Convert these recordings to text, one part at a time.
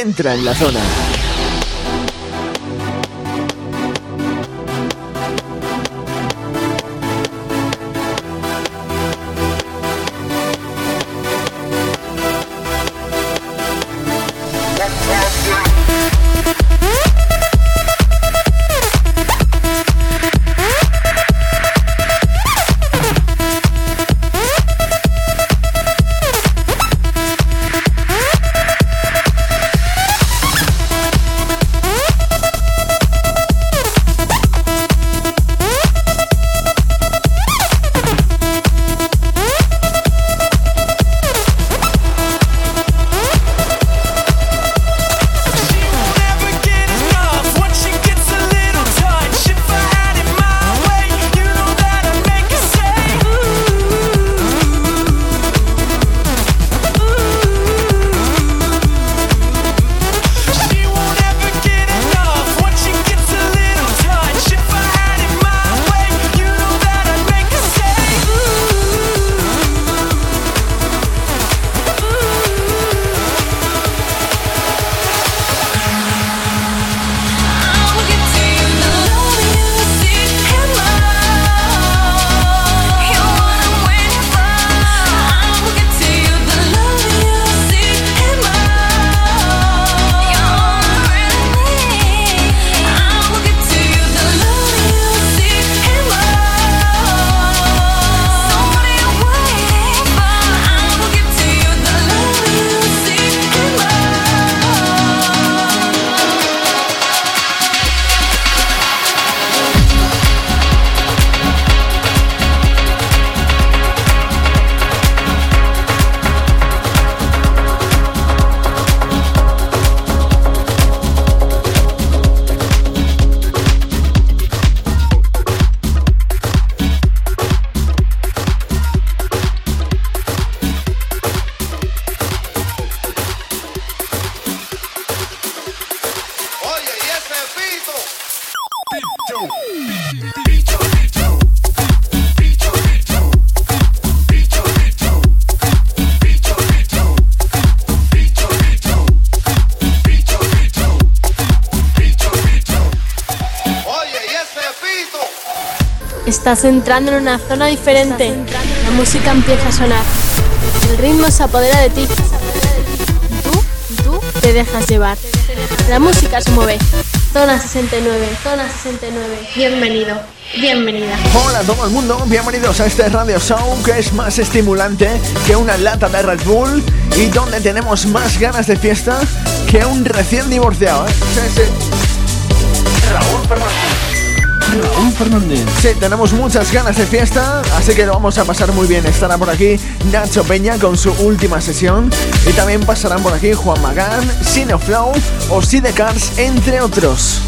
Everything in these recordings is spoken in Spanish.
entra en la zona. Estás entrando en una zona diferente. La música empieza a sonar. El ritmo se apodera de ti. Tú, tú te dejas llevar. La música se mueve. Zona 69, zona 69. Bienvenido, bienvenida. Hola a todo el mundo, bienvenidos a este radio show que es más estimulante que una lata de Red Bull y donde tenemos más ganas de fiesta que un recién divorciado. ¿eh? Raúl Fernández. Raúl Fernández. Sí, tenemos muchas ganas de fiesta, así que lo vamos a pasar muy bien. Estará por aquí Nacho Peña con su última sesión y también pasarán por aquí Juan Magán, Sinoflow o Sidecars, entre otros.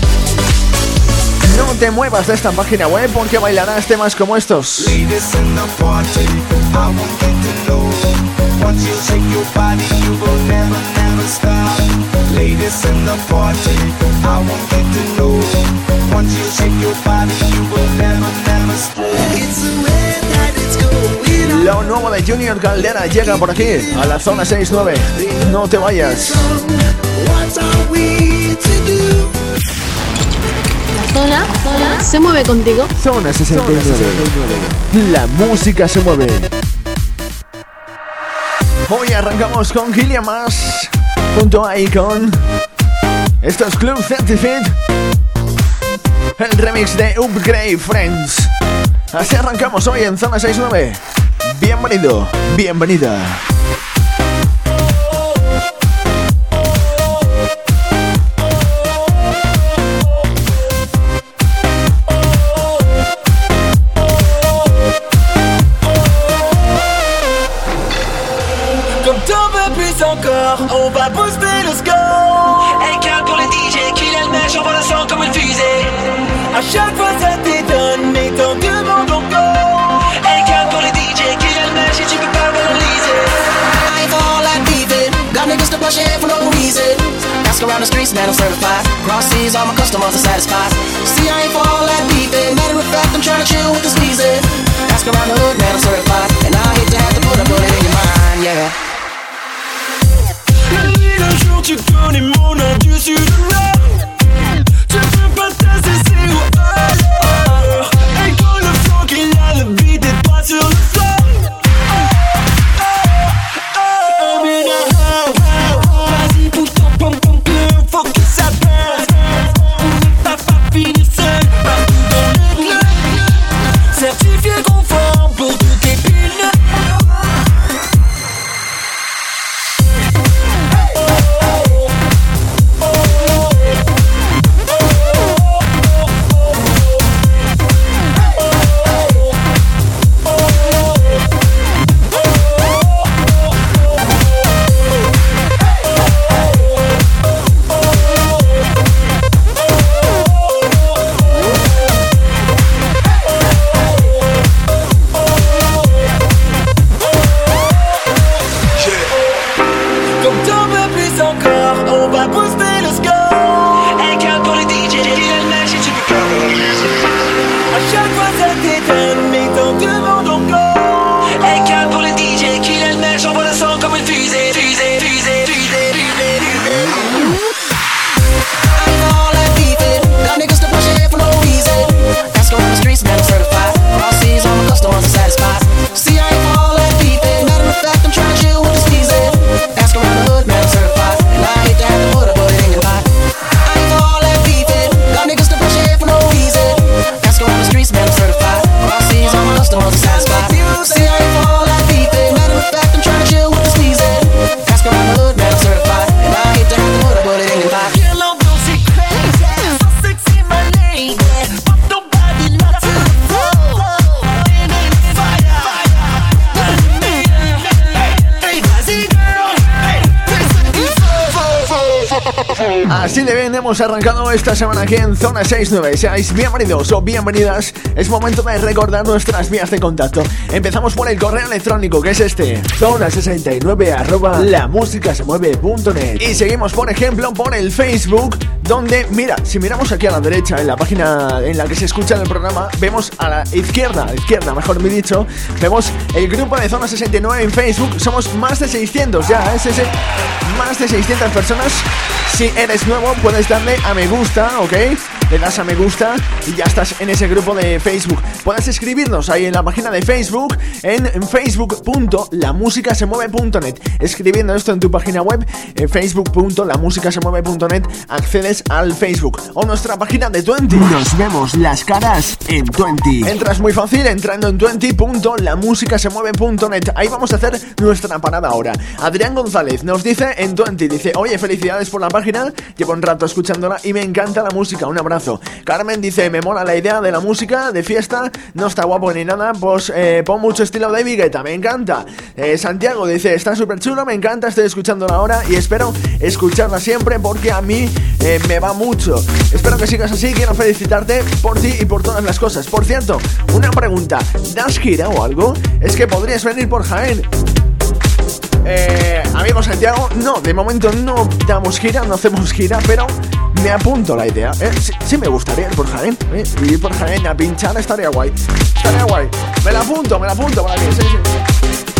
No te muevas de esta página web porque bailarás temas como estos. Lo nuevo de Junior Caldera llega por aquí, a la zona 69. No te vayas. La zona, zona se mueve contigo. Zona 69. La música se mueve. Hoy arrancamos con Gillian Más junto a Icon. Esto es Club Certified. El remix de Upgrade Friends. Así arrancamos hoy en Zona 69. Bienvenido, bienvenida. Comme t'en veux plus encore, on va booster le score. Un pour le DJ, qu'il a le match, on le sang comme. À chaque fois ça t'étonne, mais t'en demandes encore. Pour le DJ, qu'il a le match et tu peux pas. I ain't fall like David, got niggas to push it for no reason. Ask around the streets, man, I'm certified. Cross seas, all my customers are satisfied. See, I ain't fall like David, matter of fact, I'm trying to chill with the squeezing. Ask around the hood, man, I'm certified. And I hate to have to put a bullet in your mind, yeah. Le jour, tu connais mon nom du hemos arrancado esta semana aquí en Zona 69. Seáis bienvenidos o bienvenidas. Es momento de recordar nuestras vías de contacto. Empezamos por el correo electrónico que es este: zona69 arroba lamusicasemueve.net. Y seguimos, por ejemplo, por el Facebook, donde, mira, si miramos aquí a la derecha, en la página en la que se escucha el programa, vemos a la izquierda, izquierda, mejor me dicho, vemos el grupo de Zona 69 en Facebook. Somos más de 600 ya, es ese, más de 600 personas. Si eres nuevo, puedes darle a me gusta, ¿ok? Le das a me gusta y ya estás en ese grupo de Facebook. Puedes escribirnos ahí en la página de Facebook en facebook.lamusicasemueve.net. Escribiendo esto en tu página web, en facebook.lamusicasemueve.net, accedes al Facebook o nuestra página de 20. Nos vemos las caras en 20. Entras muy fácil entrando en 20.lamusicasemueve.net. Ahí vamos a hacer nuestra parada ahora. Adrián González nos dice en 20, dice, oye, felicidades por la página, llevo un rato escuchándola y me encanta la música, un abrazo. Carmen dice, me mola la idea de la música, de fiesta, no está guapo ni nada, pues eh, pon mucho estilo de Vigueta, me encanta. Eh, Santiago dice, está súper chulo, me encanta, estoy escuchándola ahora y espero escucharla siempre porque a mí eh, me va mucho. Espero que sigas así, quiero felicitarte por ti y por todas las cosas. Por cierto, una pregunta, ¿das gira o algo? Es que podrías venir por Jaén. Amigo Santiago, no, de momento no damos gira, no hacemos gira, pero me apunto la idea. ¿eh? Sí, me gustaría ir por Jaén, ¿eh? ir por Jaén a pinchar estaría guay. Estaría guay. Me la apunto, me la apunto para sí, sí.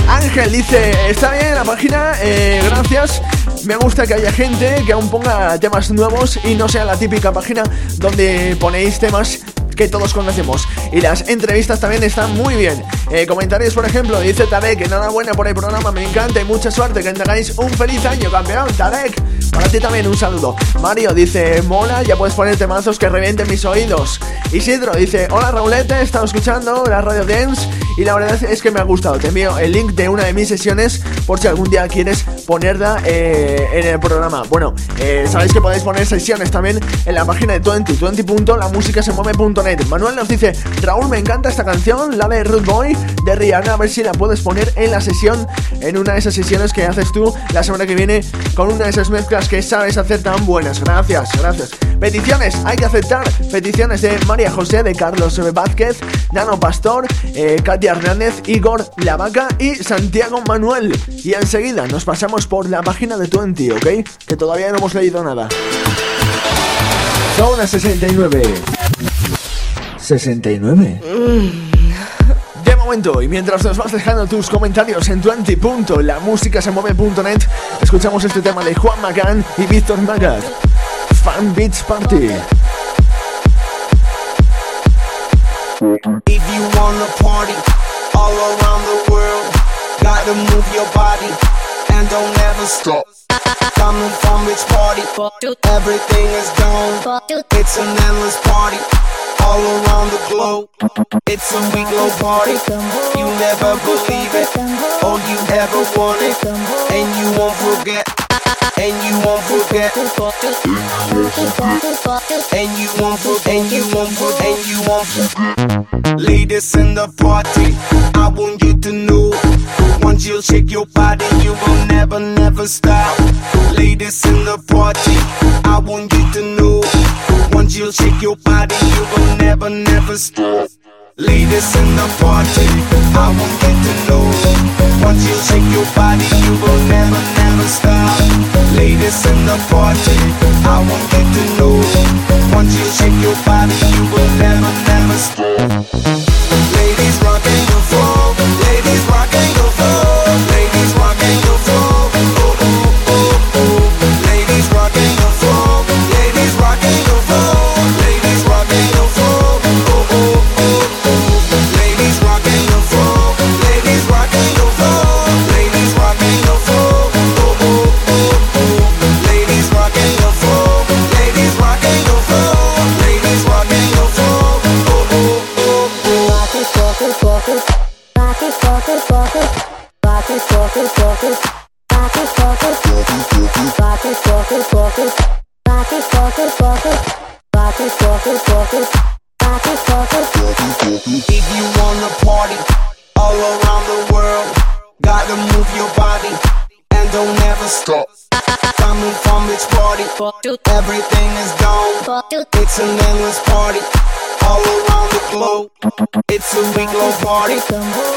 Ángel dice, está bien la página, eh, gracias. Me gusta que haya gente que aún ponga temas nuevos y no sea la típica página donde ponéis temas que todos conocemos. Y las entrevistas también están muy bien. Eh, comentarios, por ejemplo, dice Tarek, enhorabuena por el programa, me encanta y mucha suerte, que tengáis un feliz año, campeón. Tarek, para ti también un saludo. Mario dice, mola, ya puedes poner temazos que revienten mis oídos. Isidro dice, hola Raulete, he estado escuchando la radio Dance y la verdad es que me ha gustado. Te envío el link de una de mis sesiones por si algún día quieres ponerla eh, en el programa. Bueno, eh, sabéis que podéis poner sesiones también en la página de 20, 20.lamusicasemueve.net. Manuel nos dice, Raúl, me encanta esta canción, la de Root Boy de Rihanna, a ver si la puedes poner en la sesión, en una de esas sesiones que haces tú la semana que viene con una de esas mezclas que sabes hacer tan buenas. Gracias, gracias. Peticiones, hay que aceptar. Peticiones de María José, de Carlos Vázquez, Nano Pastor, eh, Hernández, Igor Lavaca y Santiago Manuel. Y enseguida nos pasamos por la página de 20, ¿ok? Que todavía no hemos leído nada. Zona 69. 69. De momento, y mientras nos vas dejando tus comentarios en 20.lamusicasemueve.net, escuchamos este tema de Juan Magán y Víctor Magat. Fan Beats Party. If you wanna party all around the world, gotta move your body and don't ever stop. Coming from which party? Everything is gone. It's an endless party all around the globe. It's a week long party. You never believe it. All you ever wanted, and you won't forget. And you won't forget. And you won't forget. And you won't forget. And you won't forget. Ladies in the party, I want you to know. Once you shake your body, you will never, never stop. Ladies in the party, I want you to know. Once you shake your body, you will never, never stop. Ladies in the party, I want you to know. Once you shake your body, you will never, never stop. Ladies in the party, I want you to know. Once you shake your body, you will never, never stop. Ladies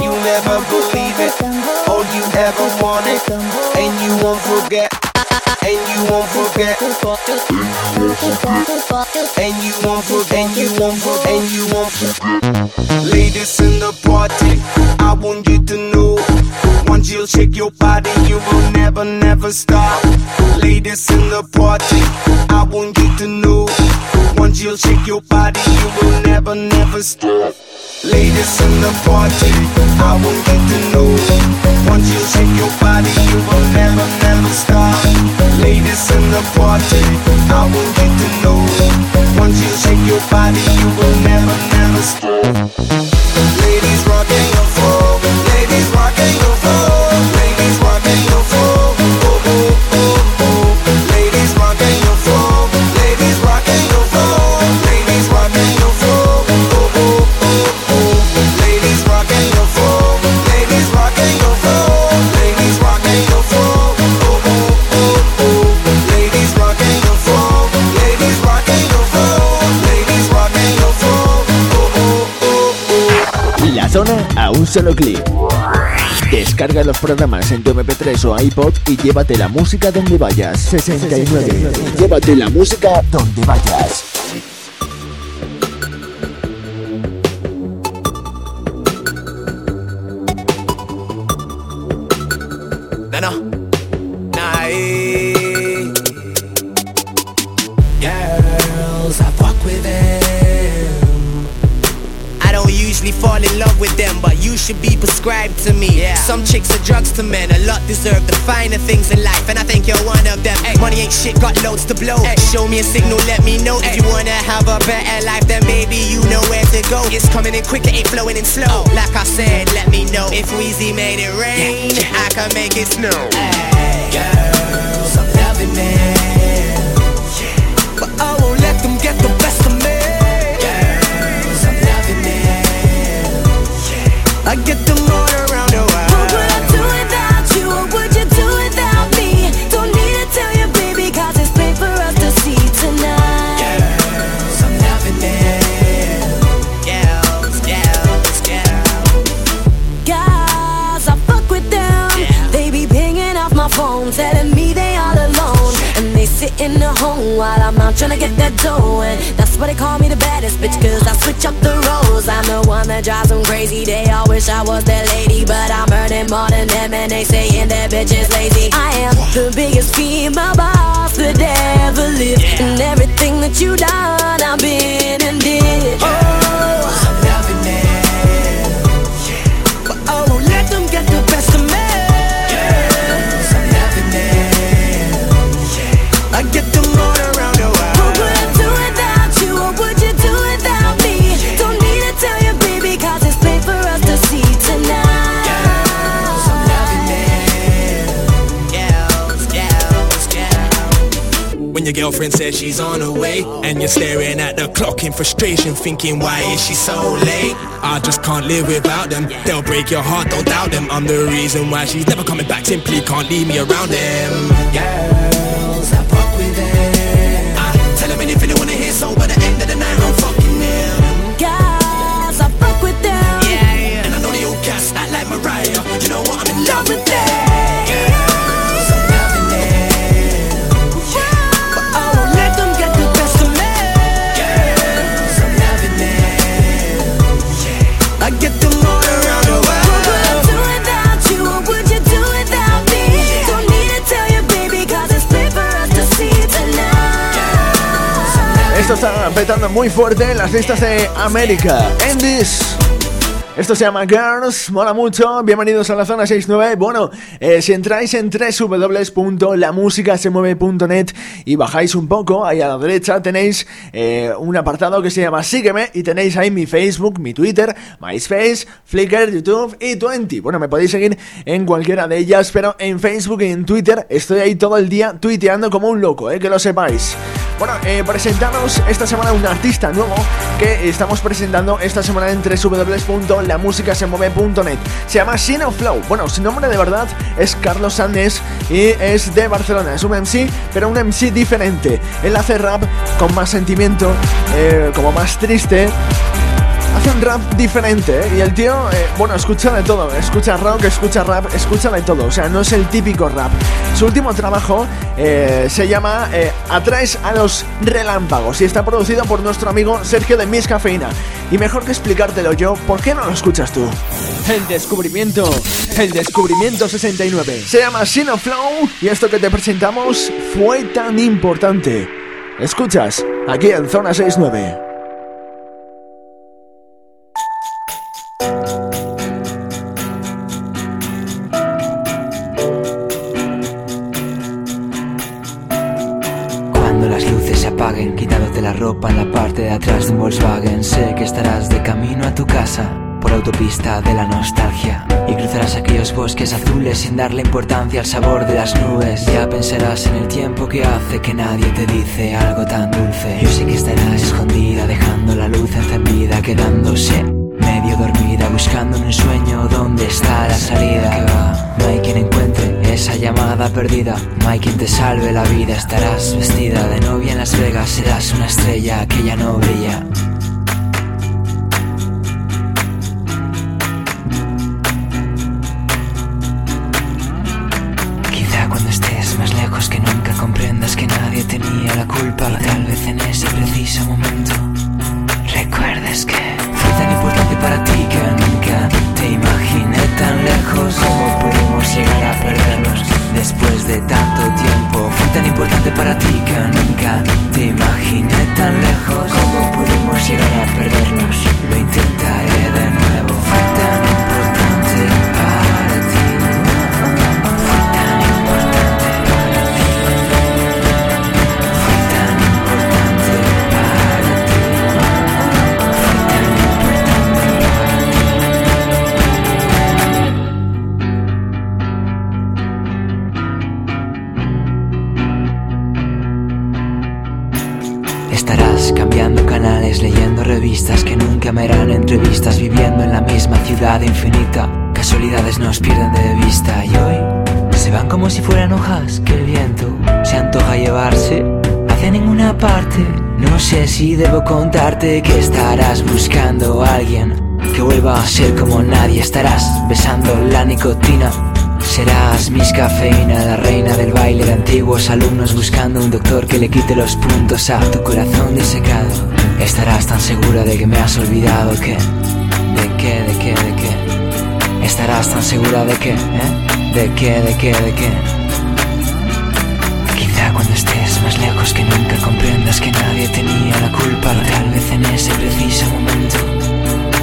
You never believe it. All you ever wanted, and you won't forget. And you won't forget. And you won't forget. And you won't forget. And you won't forget. Ladies in the party, I want you to know. Once you shake your body, you will never, never stop. Ladies in the party, I want you to know. Once you shake your body, you will never, never stop. Ladies in the party, I want you to know. Once you shake your body, you will never, never stop. Ladies in the party, I want you to know. Once you shake your body, you will never, never stop. Ladies rocking a un solo clic. Descarga los programas en tu MP3 o iPod y llévate la música donde vayas. 69. Llévate la música donde vayas. Should be prescribed to me. Some chicks are drugs to men, a lot deserve the finer things in life, and I think you're one of them. Money ain't shit, got loads to blow. Show me a signal, let me know if you wanna have a better life, then baby you know where to go. It's coming in quick, it ain't flowing in slow. Oh. Like I said, let me know if Weezy made it rain, I can make it snow. Girls, I'm loving it. I get them all around the world. What would I do without you? What would you do without me? Don't need to tell you, baby, cause it's for us to see tonight. Girls, I'm loving it. Girls, girls, girls. Guys, I fuck with them. They be pinging off my phone, telling me they all alone. And they sit in the home while I'm out trying to get that dough. And why they call me the baddest bitch, cause I switch up the roles. I'm the one that drives them crazy. They all wish I was their lady, but I'm earning more than them, and they saying that bitch is lazy. I am the biggest female boss that ever lived, and everything that you done, I've been and did. Girlfriend says she's on her way. And you're staring at the clock in frustration Thinking why is she so late? I just can't live without them. They'll break your heart, don't doubt them. I'm the reason why she's never coming back. Simply can't leave me around them. Girls, Esto está petando muy fuerte en las listas de América. Endis. Esto se llama Girls, mola mucho. Bienvenidos a la zona 69. Bueno, eh, si entráis en www.lamusicasemueve.net y bajáis un poco, ahí a la derecha tenéis eh, un apartado que se llama Sígueme y tenéis ahí mi Facebook, mi Twitter, MySpace, Flickr, YouTube y Twenty. Bueno, me podéis seguir en cualquiera de ellas, pero en Facebook y en Twitter estoy ahí todo el día tuiteando como un loco, eh, que lo sepáis. Bueno, eh, presentamos esta semana un artista nuevo que estamos presentando esta semana en www.lamusicasemueve.net. Se llama Sino Flow. Bueno, su nombre de verdad es Carlos Sandes y es de Barcelona. Es un MC, pero un MC diferente. Él hace rap con más sentimiento, eh, como más triste. Un rap diferente ¿eh? y el tío, eh, bueno, escucha de todo, escucha rock, escucha rap, escucha de todo, o sea, no es el típico rap. Su último trabajo eh, se llama eh, Atraes a los relámpagos y está producido por nuestro amigo Sergio de Miss Cafeína. Y mejor que explicártelo yo, ¿por qué no lo escuchas tú? El descubrimiento, el descubrimiento 69. Se llama Sino Flow y esto que te presentamos fue tan importante. Escuchas, aquí en Zona 69. Autopista de la nostalgia y cruzarás aquellos bosques azules sin darle importancia al sabor de las nubes. Ya pensarás en el tiempo que hace que nadie te dice algo tan dulce. Yo sé que estarás escondida, dejando la luz encendida, quedándose medio dormida, buscando en un sueño dónde está la salida. Que va, no hay quien encuentre esa llamada perdida, no hay quien te salve la vida. Estarás vestida de novia en Las Vegas, serás una estrella que ya no brilla. Si debo contarte que estarás buscando a alguien que vuelva a ser como nadie. Estarás besando la nicotina. Serás Miss Cafeína, la reina del baile de antiguos alumnos buscando un doctor que le quite los puntos a tu corazón disecado. Estarás tan segura de que me has olvidado que... ¿De qué, de qué, de qué? Estarás tan segura de que, ¿eh? ¿De qué, de qué, de qué? Cuando estés más lejos que nunca comprendas que nadie tenía la culpa. Tal vez en ese preciso momento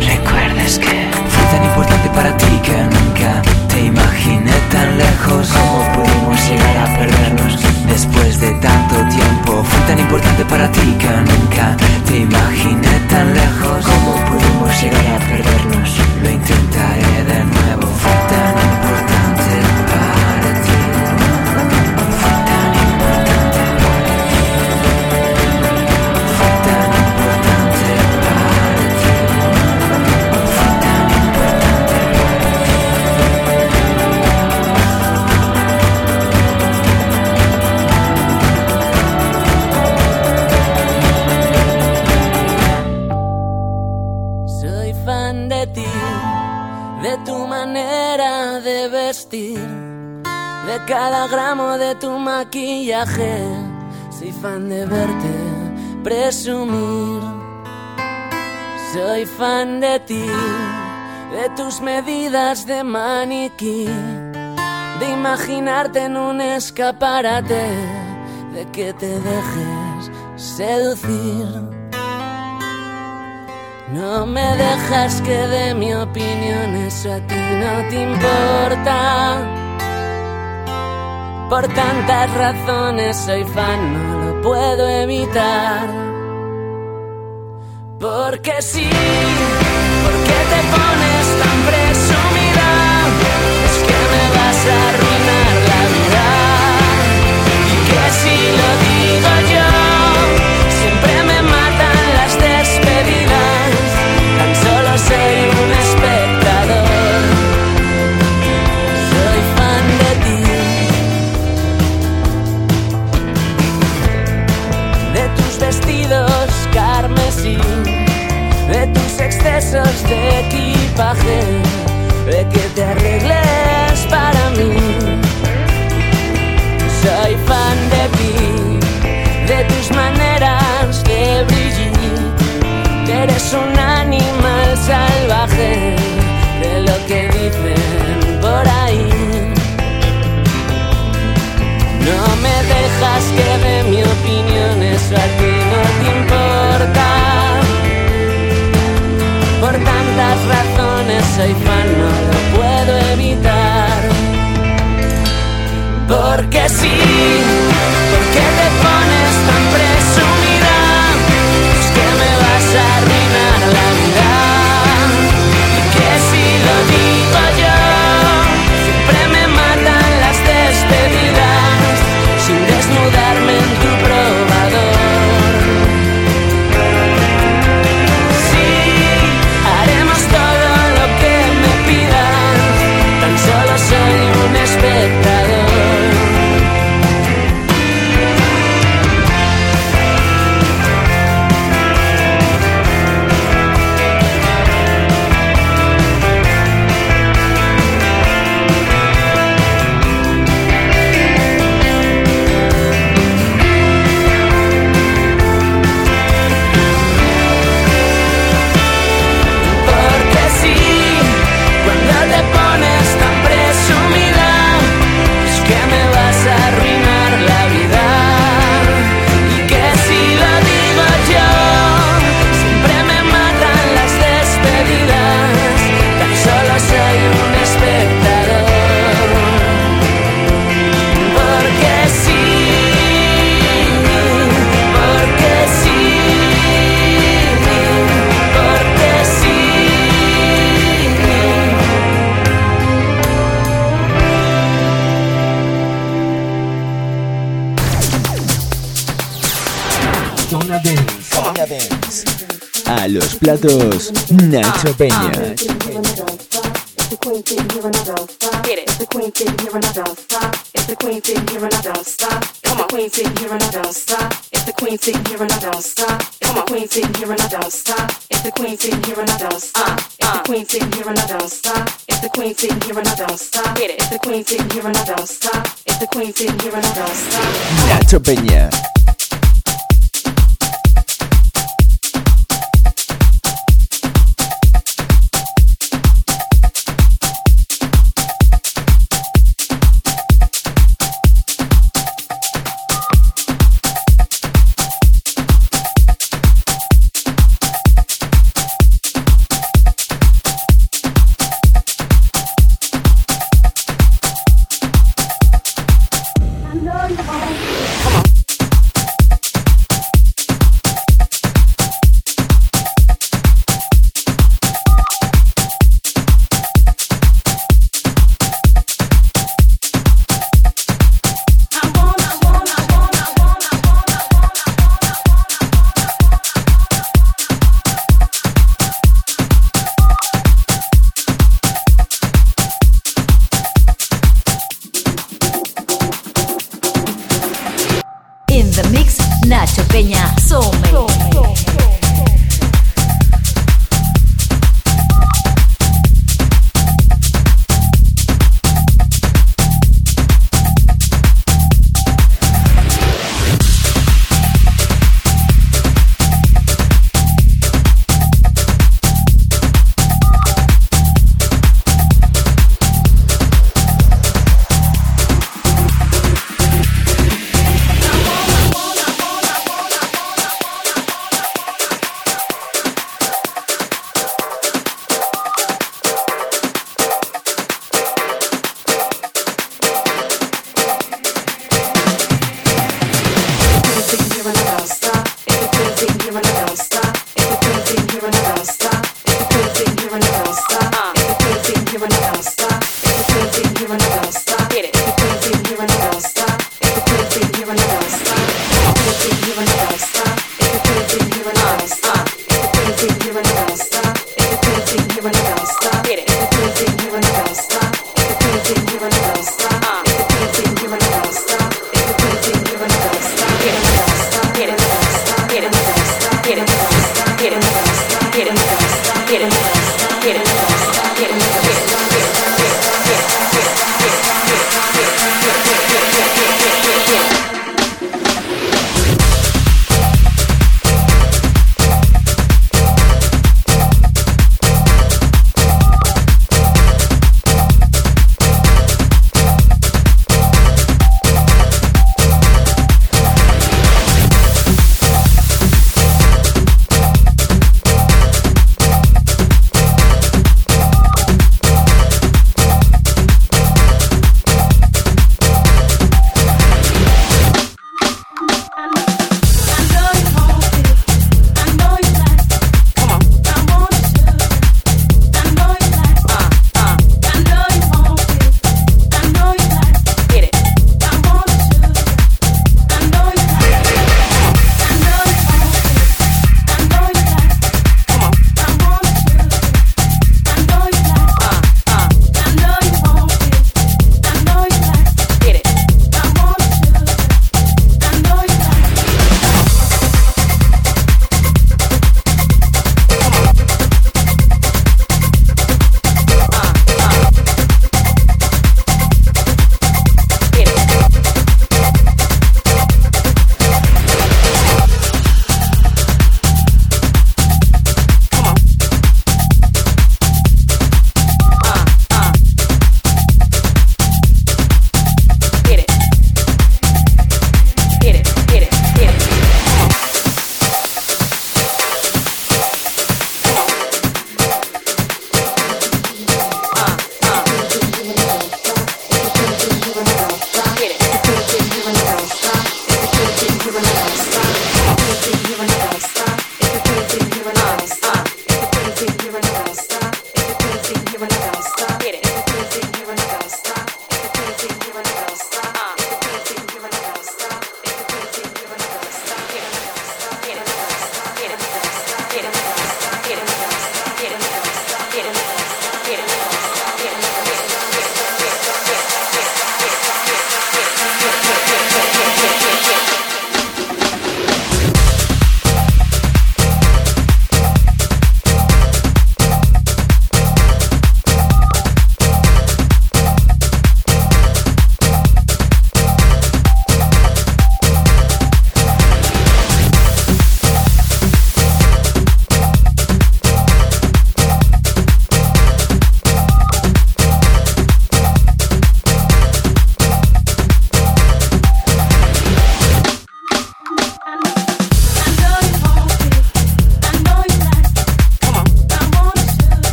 recuerdes que fue tan importante para ti que nunca te imaginé tan lejos. ¿Cómo pudimos llegar a perdernos después de tanto tiempo? Fue tan importante para ti que nunca te imaginé tan lejos. ¿Cómo pudimos llegar a perdernos? Lo intentaré de nuevo. Fue tan de cada gramo de tu maquillaje. Soy fan de verte presumir. Soy fan de ti, de tus medidas de maniquí, de imaginarte en un escaparate, de que te dejes seducir. No me dejas que dé mi opinión, eso a ti no te importa. Por tantas razones soy fan, no lo puedo evitar. Porque sí, porque te pones tan presumida, es que me vas a te arregles para mí. Soy fan de ti, de tus maneras de brillar, eres un animal salvaje, de lo que dicen por ahí. No me dejas que dé mi opinión, eso a ti no te importa. Por tantas razones soy fan, Porque sí, A los platos, Nacho Peña. It's the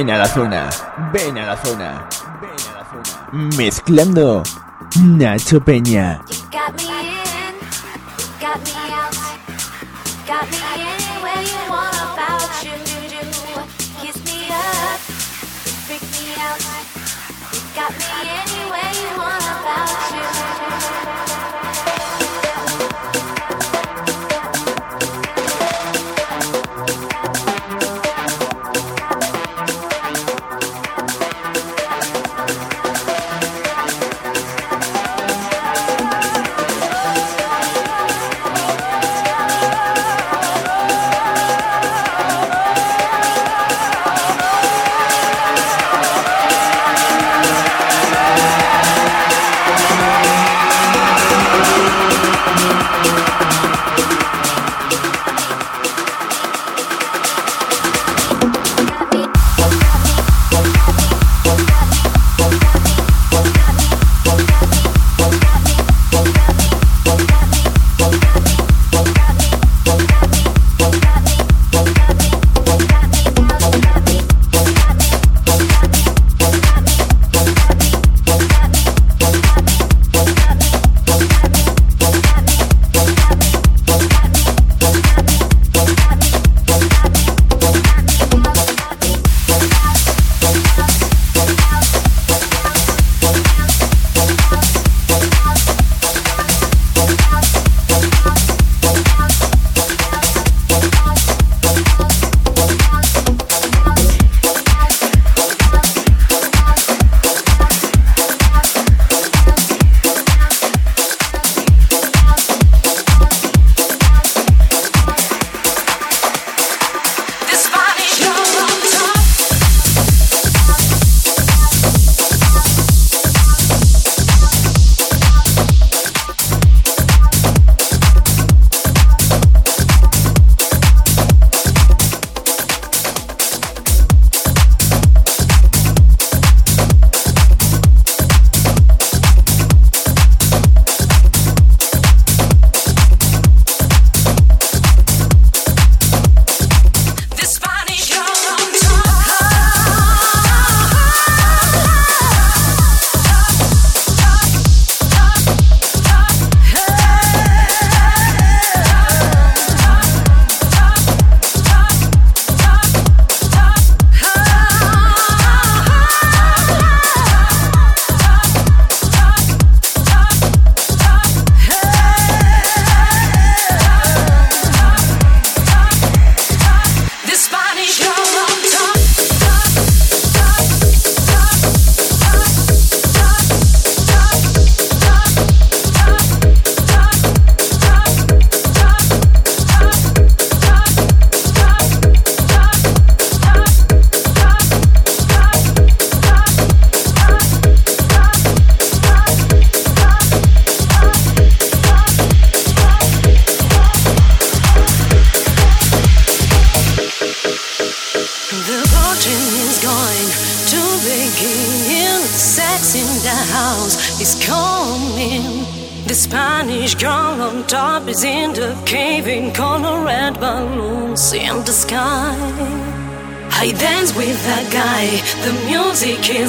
Ven a la zona, ven a la zona, ven a la zona. Mezclando Nacho Peña. Got me anywhere you want about you.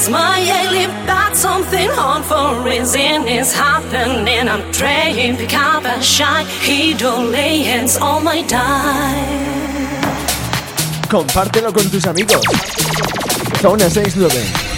Is my alien but something hard for reason is happening. I'm trying pick up and shine. He don't lay hands on my die. Compártelo con tus amigos. Zona 69.